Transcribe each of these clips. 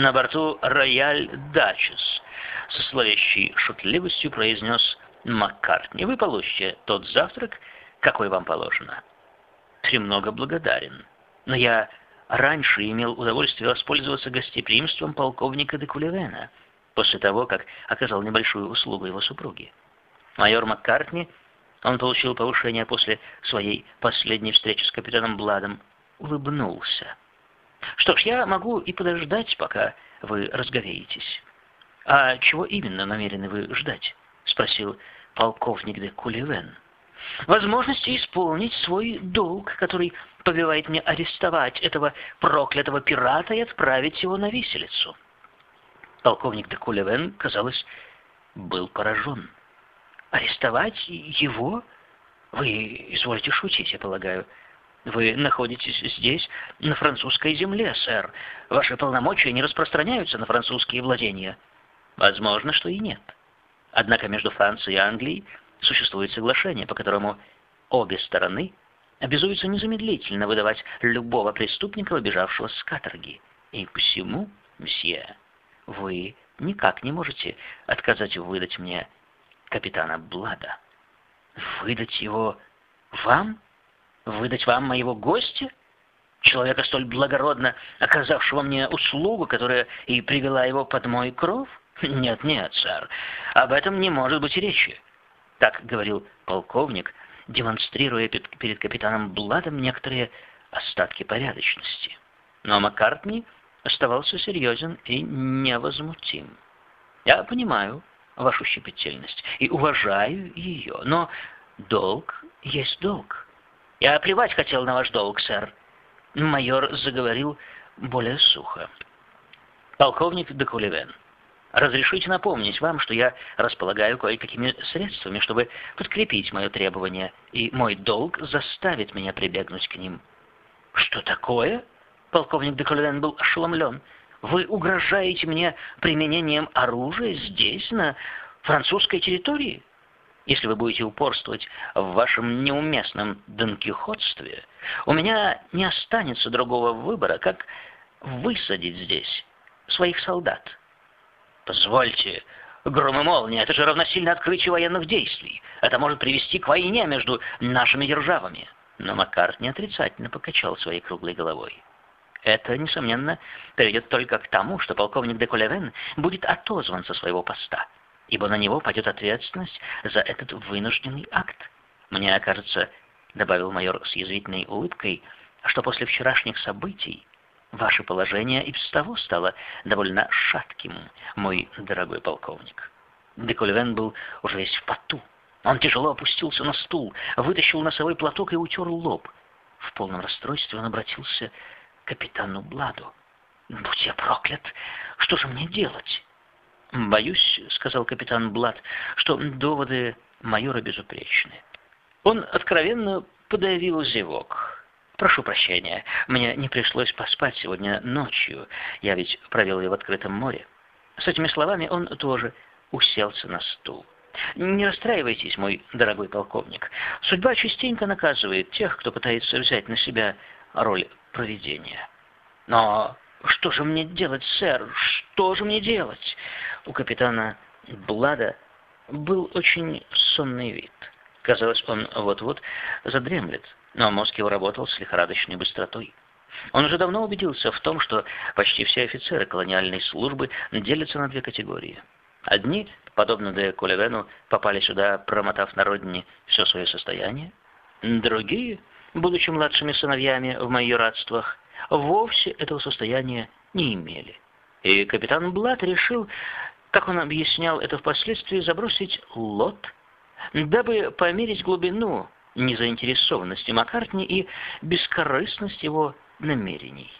на борту «Рояль Дачес», со словящей шутливостью произнес Маккартни. «Вы получите тот завтрак, какой вам положено». «Премного благодарен. Но я раньше имел удовольствие воспользоваться гостеприимством полковника де Кулевена, после того, как оказал небольшую услугу его супруге. Майор Маккартни, он получил повышение после своей последней встречи с капитаном Бладом, улыбнулся. Что ж, я могу и подождать, пока вы разговеетесь. А чего именно намерены вы ждать? Спросил полковник де Кулевен. Возможности исполнить свой долг, который повелевает мне арестовать этого проклятого пирата и отправить его на виселицу. Полковник де Кулевен, казалось, был поражен. Арестовать его? Вы изволите шутить, я полагаю. Вы находитесь здесь, на французской земле, сэр. Ваши полномочия не распространяются на французские владения. Возможно, что и нет. Однако между Францией и Англией существует соглашение, по которому обе стороны обязуются незамедлительно выдавать любого преступника, убежавшего с каторги. И посему, мсье, вы никак не можете отказать выдать мне капитана Блада. Выдать его вам? Выдать вам моего гостя? Человека столь благородно оказавшего мне услугу, которая и привела его под мой кров? Нет, нет, сэр, об этом не может быть речи. Так говорил полковник, демонстрируя перед капитаном Бладом некоторые остатки порядочности. Но Маккартни оставался серьезен и невозмутим. Я понимаю вашу щепетильность и уважаю ее, но долг есть долг. Я плевать хотел на ваш долг, сэр. Майор заговорил более сухо. Полковник Декулевен, разрешите напомнить вам, что я располагаю кое-какими средствами, чтобы подкрепить мое требование, и мой долг заставит меня прибегнуть к ним. Что такое? Полковник Декулевен был ошеломлен. Вы угрожаете мне применением оружия здесь, на французской территории? Если вы будете упорствовать в вашем неуместном донкихотстве, у меня не останется другого выбора, как высадить здесь своих солдат. Позвольте, гром и молния, это же равносильно открытию военных действий. Это может привести к войне между нашими державами. Но Маккарт не отрицательно покачал своей круглой головой. Это, несомненно, приведет только к тому, что полковник де Колевен будет отозван со своего поста ибо на него пойдет ответственность за этот вынужденный акт. Мне кажется, добавил майор с язвительной улыбкой, что после вчерашних событий ваше положение и без того стало довольно шатким, мой дорогой полковник. Декольвен был уже весь в поту. Он тяжело опустился на стул, вытащил носовой платок и утер лоб. В полном расстройстве он обратился к капитану Бладу. «Будь я проклят! Что же мне делать?» «Боюсь», — сказал капитан Блад, — «что доводы майора безупречны». Он откровенно подавил зевок. «Прошу прощения, мне не пришлось поспать сегодня ночью, я ведь провел ее в открытом море». С этими словами он тоже уселся на стул. «Не расстраивайтесь, мой дорогой полковник. Судьба частенько наказывает тех, кто пытается взять на себя роль провидения. Но что же мне делать, сэр? Что же мне делать? У капитана Блада был очень сонный вид. Казалось, он вот-вот задремлет, но мозг его работал с лихорадочной быстротой. Он уже давно убедился в том, что почти все офицеры колониальной службы делятся на две категории. Одни, подобно де Кулевену, попали сюда, промотав на родине все свое состояние. Другие, будучи младшими сыновьями в майоратствах, вовсе этого состояния не имели. И капитан Блат решил, как он объяснял это впоследствии, забросить лот, дабы померить глубину незаинтересованности Маккартни и бескорыстность его намерений.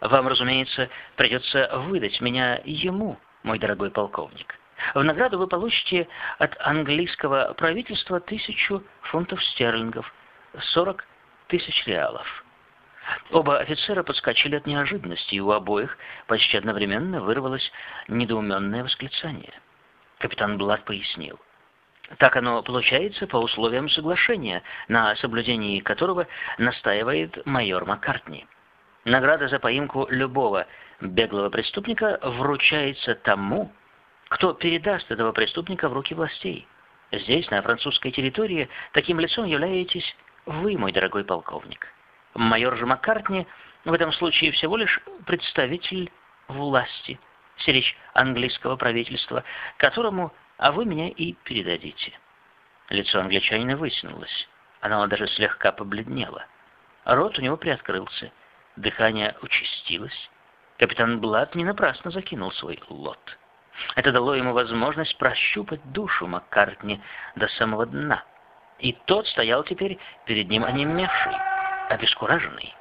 Вам, разумеется, придется выдать меня ему, мой дорогой полковник. В награду вы получите от английского правительства тысячу фунтов стерлингов, сорок тысяч реалов. Оба офицера подскочили от неожиданности, и у обоих почти одновременно вырвалось недоуменное восклицание. Капитан Блад пояснил. Так оно получается по условиям соглашения, на соблюдении которого настаивает майор Маккартни. Награда за поимку любого беглого преступника вручается тому, кто передаст этого преступника в руки властей. Здесь, на французской территории, таким лицом являетесь вы, мой дорогой полковник. Майор же Маккартни в этом случае всего лишь представитель власти, сиречь английского правительства, которому а вы меня и передадите. Лицо англичанина вытянулось. Оно даже слегка побледнело. Рот у него приоткрылся. Дыхание участилось. Капитан Блад не напрасно закинул свой лот. Это дало ему возможность прощупать душу Маккартни до самого дна. И тот стоял теперь перед ним онемевший, обескураженный.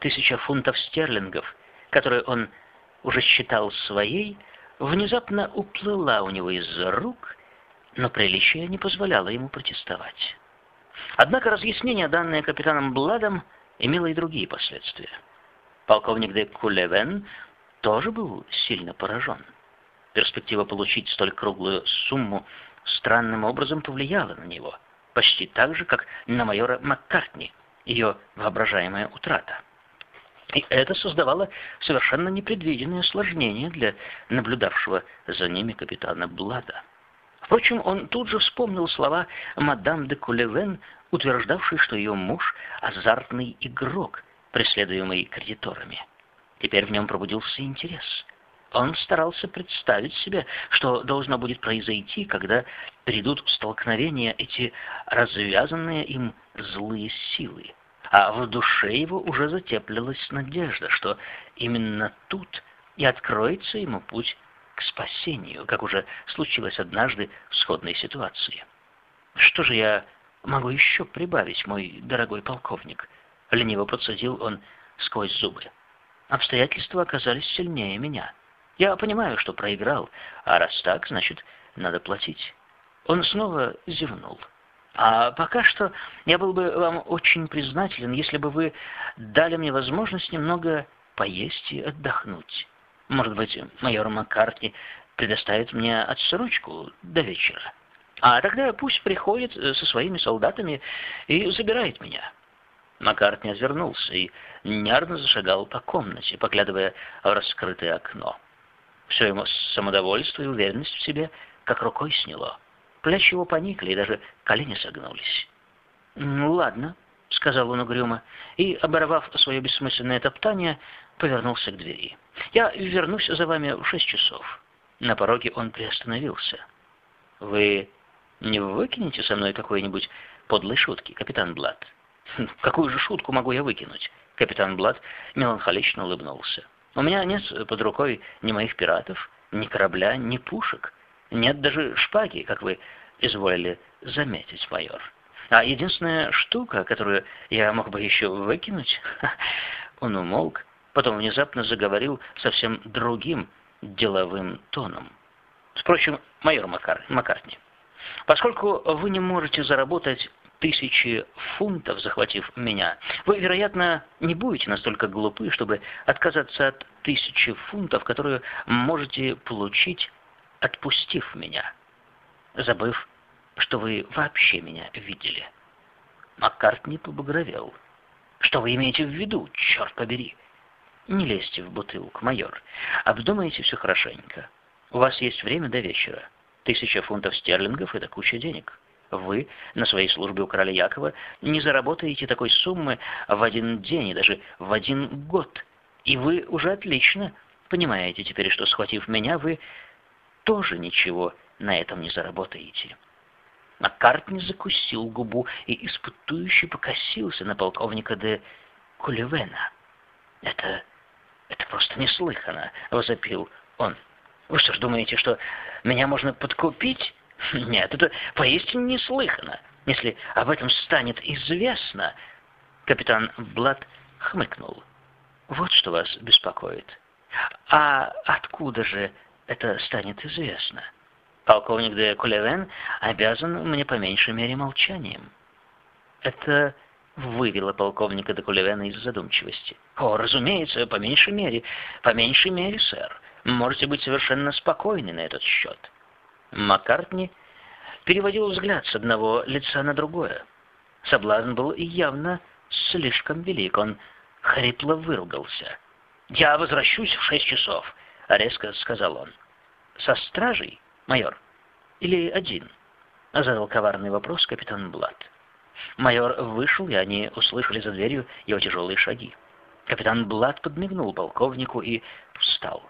Тысяча фунтов стерлингов, которые он уже считал своей, внезапно уплыла у него из рук, но приличие не позволяло ему протестовать. Однако разъяснение, данное капитаном Бладом, имело и другие последствия. Полковник де Кулевен тоже был сильно поражен. Перспектива получить столь круглую сумму странным образом повлияла на него, почти так же, как на майора Маккартни, ее воображаемая утрата. И это создавало совершенно непредвиденные осложнения для наблюдавшего за ними капитана Блада. Впрочем, он тут же вспомнил слова мадам де Кулевен, утверждавшей, что ее муж – азартный игрок, преследуемый кредиторами. Теперь в нем пробудился интерес. Он старался представить себе, что должно будет произойти, когда придут в столкновение эти развязанные им злые силы а в душе его уже затеплилась надежда, что именно тут и откроется ему путь к спасению, как уже случилось однажды в сходной ситуации. «Что же я могу еще прибавить, мой дорогой полковник?» — лениво процедил он сквозь зубы. «Обстоятельства оказались сильнее меня. Я понимаю, что проиграл, а раз так, значит, надо платить». Он снова зевнул. А пока что я был бы вам очень признателен, если бы вы дали мне возможность немного поесть и отдохнуть. Может быть, майор Маккартни предоставит мне отсрочку до вечера. А тогда пусть приходит со своими солдатами и забирает меня». Маккартни отвернулся и нервно зашагал по комнате, поглядывая в раскрытое окно. Все ему самодовольство и уверенность в себе как рукой сняло. Плечи его поникли, и даже колени согнулись. «Ну, ладно», — сказал он угрюмо, и, оборвав свое бессмысленное топтание, повернулся к двери. «Я вернусь за вами в шесть часов». На пороге он приостановился. «Вы не выкинете со мной какой-нибудь подлой шутки, капитан Блад?» «Хм, «Какую же шутку могу я выкинуть?» Капитан Блад меланхолично улыбнулся. «У меня нет под рукой ни моих пиратов, ни корабля, ни пушек. Нет даже шпаги, как вы изволили заметить, майор. А единственная штука, которую я мог бы еще выкинуть... Он умолк, потом внезапно заговорил совсем другим деловым тоном. Впрочем, майор Макар, Маккартни, поскольку вы не можете заработать тысячи фунтов, захватив меня, вы, вероятно, не будете настолько глупы, чтобы отказаться от тысячи фунтов, которые можете получить отпустив меня, забыв, что вы вообще меня видели. Маккартни побагровел. Что вы имеете в виду, черт побери? Не лезьте в бутылку, майор. Обдумайте все хорошенько. У вас есть время до вечера. Тысяча фунтов стерлингов — это куча денег. Вы на своей службе у короля Якова не заработаете такой суммы в один день и даже в один год. И вы уже отлично понимаете теперь, что, схватив меня, вы тоже ничего на этом не заработаете. Маккартни закусил губу и испытующе покосился на полковника де Кулевена. «Это... это просто неслыханно!» — возопил он. «Вы что ж думаете, что меня можно подкупить? Нет, это поистине неслыханно. Если об этом станет известно...» Капитан Блад хмыкнул. «Вот что вас беспокоит. А откуда же это станет известно. Полковник де Кулевен обязан мне по меньшей мере молчанием. Это вывело полковника де Кулевена из задумчивости. «О, разумеется, по меньшей мере, по меньшей мере, сэр. Можете быть совершенно спокойны на этот счет». Маккартни переводил взгляд с одного лица на другое. Соблазн был явно слишком велик. Он хрипло выругался. «Я возвращусь в шесть часов», — резко сказал он. «Со стражей, майор? Или один?» — задал коварный вопрос капитан Блад. Майор вышел, и они услышали за дверью его тяжелые шаги. Капитан Блад подмигнул полковнику и встал.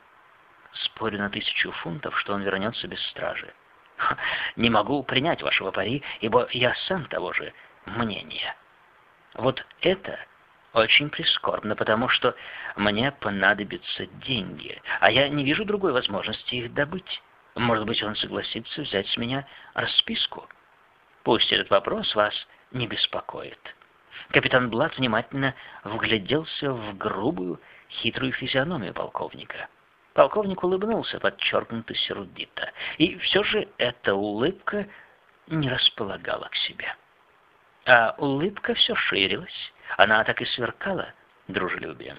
Спорю на тысячу фунтов, что он вернется без стражи. Не могу принять вашего пари, ибо я сам того же мнения. Вот это очень прискорбно, потому что мне понадобятся деньги, а я не вижу другой возможности их добыть. Может быть, он согласится взять с меня расписку. Пусть этот вопрос вас не беспокоит. Капитан Блад внимательно вгляделся в грубую, хитрую физиономию полковника. Полковник улыбнулся подчеркнуто сердито, и все же эта улыбка не располагала к себе. А улыбка все ширилась, она так и сверкала дружелюбием.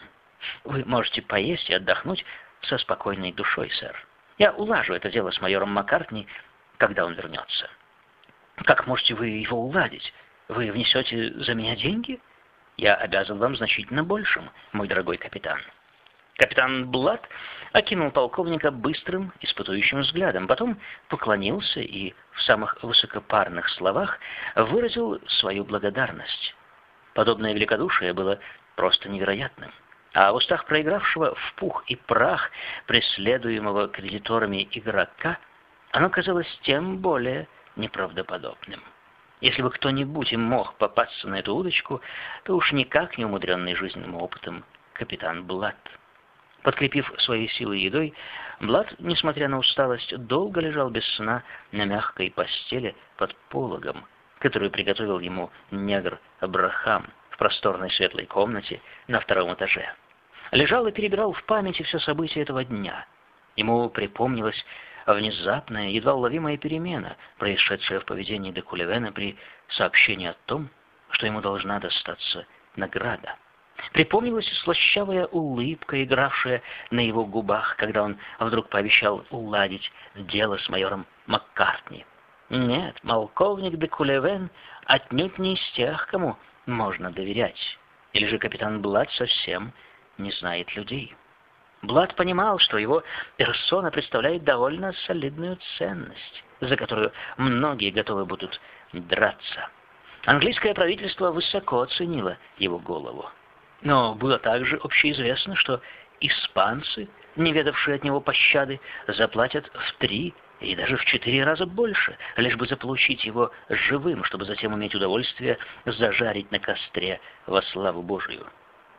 Вы можете поесть и отдохнуть со спокойной душой, сэр. Я улажу это дело с майором Маккартни, когда он вернется. Как можете вы его уладить? Вы внесете за меня деньги? Я обязан вам значительно большим, мой дорогой капитан. Капитан Блад окинул полковника быстрым, испытующим взглядом, потом поклонился и в самых высокопарных словах выразил свою благодарность. Подобное великодушие было просто невероятным. А в устах проигравшего в пух и прах преследуемого кредиторами игрока оно казалось тем более неправдоподобным. Если бы кто-нибудь им мог попасться на эту удочку, то уж никак не умудренный жизненным опытом капитан Блад. Подкрепив свои силы едой, Блад, несмотря на усталость, долго лежал без сна на мягкой постели под пологом, которую приготовил ему негр Абрахам в просторной светлой комнате на втором этаже. Лежал и перебирал в памяти все события этого дня. Ему припомнилась внезапная, едва уловимая перемена, происшедшая в поведении Декулевена при сообщении о том, что ему должна достаться награда. Припомнилась слащавая улыбка, игравшая на его губах, когда он вдруг пообещал уладить дело с майором Маккартни. Нет, полковник де Кулевен отнюдь не из тех, кому можно доверять. Или же капитан Блад совсем не знает людей. Блад понимал, что его персона представляет довольно солидную ценность, за которую многие готовы будут драться. Английское правительство высоко оценило его голову. Но было также общеизвестно, что испанцы, не ведавшие от него пощады, заплатят в три и даже в четыре раза больше, лишь бы заполучить его живым, чтобы затем иметь удовольствие зажарить на костре во славу Божию.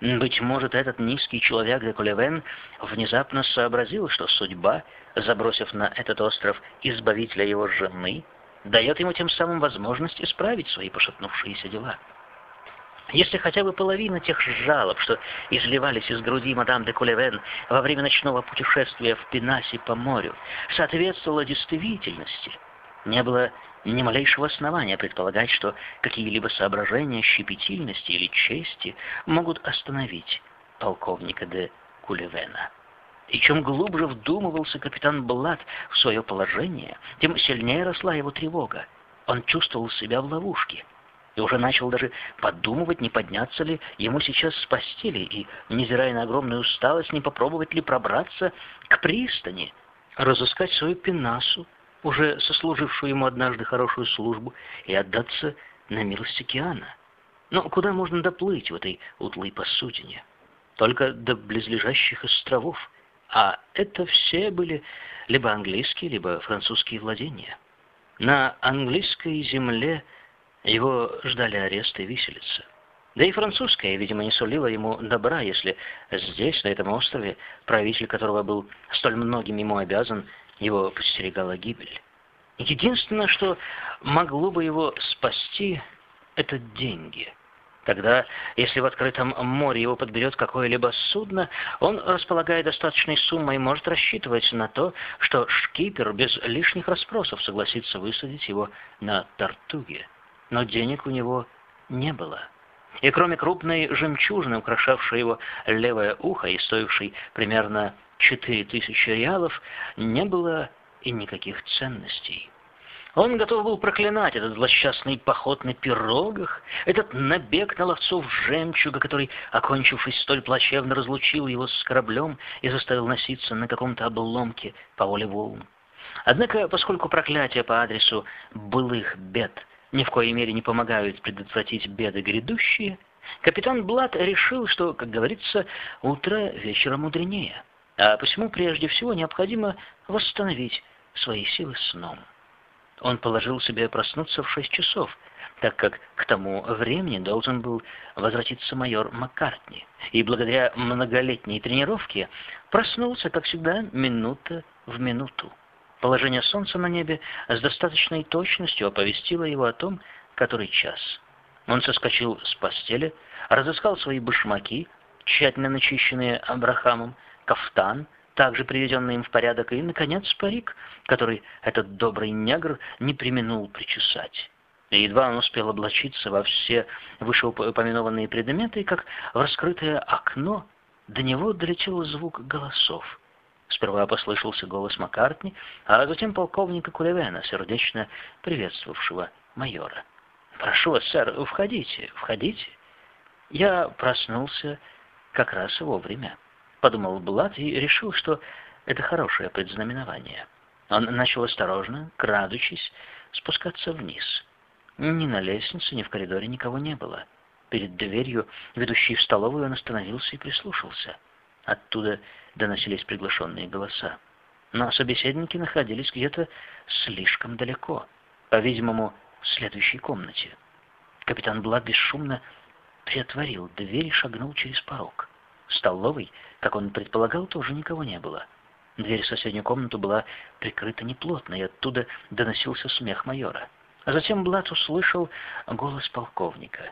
Быть может, этот низкий человек де Кулевен внезапно сообразил, что судьба, забросив на этот остров избавителя его жены, дает ему тем самым возможность исправить свои пошатнувшиеся дела. Если хотя бы половина тех жалоб, что изливались из груди мадам де Кулевен во время ночного путешествия в Пенасе по морю, соответствовала действительности, не было ни малейшего основания предполагать, что какие-либо соображения щепетильности или чести могут остановить полковника де Кулевена. И чем глубже вдумывался капитан Блад в свое положение, тем сильнее росла его тревога. Он чувствовал себя в ловушке и уже начал даже подумывать, не подняться ли ему сейчас с постели и, невзирая на огромную усталость, не попробовать ли пробраться к пристани, разыскать свою пенасу, уже сослужившую ему однажды хорошую службу, и отдаться на милость океана. Но куда можно доплыть в этой утлой посудине? Только до близлежащих островов, а это все были либо английские, либо французские владения. На английской земле его ждали арест и виселица. Да и французская, видимо, не сулила ему добра, если здесь, на этом острове, правитель которого был столь многим ему обязан, его подстерегала гибель. Единственное, что могло бы его спасти, это деньги. Тогда, если в открытом море его подберет какое-либо судно, он, располагая достаточной суммой, может рассчитывать на то, что шкипер без лишних расспросов согласится высадить его на Тартуге. Но денег у него не было. И кроме крупной жемчужины, украшавшей его левое ухо и стоившей примерно четыре тысячи реалов, не было и никаких ценностей. Он готов был проклинать этот злосчастный поход на пирогах, этот набег на ловцов жемчуга, который, окончившись столь плачевно, разлучил его с кораблем и заставил носиться на каком-то обломке по воле волн. Однако, поскольку проклятия по адресу былых бед ни в коей мере не помогают предотвратить беды грядущие, капитан Блад решил, что, как говорится, утро вечера мудренее, а посему прежде всего необходимо восстановить свои силы сном. Он положил себе проснуться в шесть часов, так как к тому времени должен был возвратиться майор Маккартни, и благодаря многолетней тренировке проснулся, как всегда, минута в минуту. Положение солнца на небе с достаточной точностью оповестило его о том, который час. Он соскочил с постели, разыскал свои башмаки, тщательно начищенные Абрахамом, кафтан — также приведенный им в порядок, и, наконец, парик, который этот добрый негр не применул причесать. И едва он успел облачиться во все вышеупомянованные предметы, как в раскрытое окно до него долетел звук голосов. Сперва послышался голос Маккартни, а затем полковника Кулевена, сердечно приветствовавшего майора. «Прошу вас, сэр, входите, входите». Я проснулся как раз вовремя подумал Блад и решил, что это хорошее предзнаменование. Он начал осторожно, крадучись, спускаться вниз. Ни на лестнице, ни в коридоре никого не было. Перед дверью, ведущей в столовую, он остановился и прислушался. Оттуда доносились приглашенные голоса. Но собеседники находились где-то слишком далеко, по-видимому, в следующей комнате. Капитан Блад бесшумно приотворил дверь и шагнул через порог. В столовой, как он предполагал, тоже никого не было. Дверь в соседнюю комнату была прикрыта неплотно, и оттуда доносился смех майора. А затем Блат услышал голос полковника.